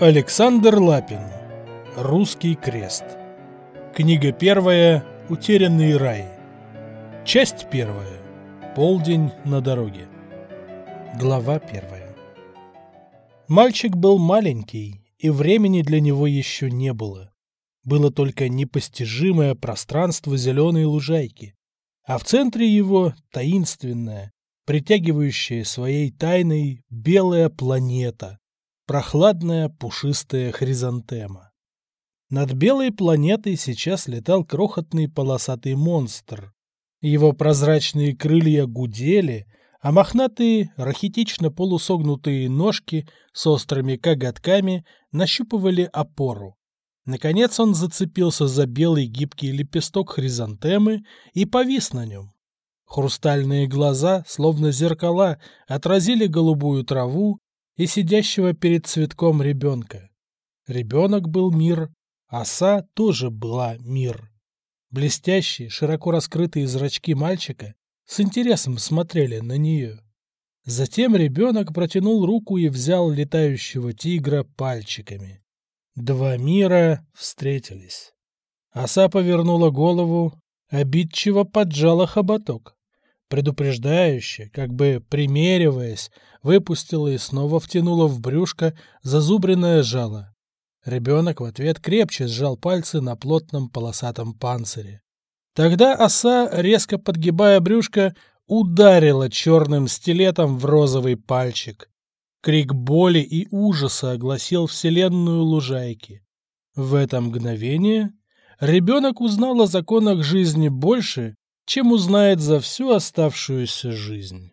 Александр Лапин. Русский крест. Книга первая. Утерянный рай. Часть первая. Полдень на дороге. Глава первая. Мальчик был маленький, и времени для него еще не было. Было только непостижимое пространство зеленой лужайки, а в центре его таинственная, притягивающая своей тайной белая планета, прохладная пушистая хризантема. Над белой планетой сейчас летал крохотный полосатый монстр. Его прозрачные крылья гудели, а мохнатые, рахитично полусогнутые ножки с острыми коготками нащупывали опору. Наконец он зацепился за белый гибкий лепесток хризантемы и повис на нем. Хрустальные глаза, словно зеркала, отразили голубую траву, и сидящего перед цветком ребенка. Ребенок был мир, оса тоже была мир. Блестящие, широко раскрытые зрачки мальчика с интересом смотрели на нее. Затем ребенок протянул руку и взял летающего тигра пальчиками. Два мира встретились. Оса повернула голову, обидчиво поджала хоботок предупреждающе, как бы примериваясь, выпустила и снова втянула в брюшко зазубренное жало. Ребенок в ответ крепче сжал пальцы на плотном полосатом панцире. Тогда оса, резко подгибая брюшко, ударила черным стилетом в розовый пальчик. Крик боли и ужаса огласил вселенную лужайки. В это мгновение ребенок узнал о законах жизни больше, чем узнает за всю оставшуюся жизнь.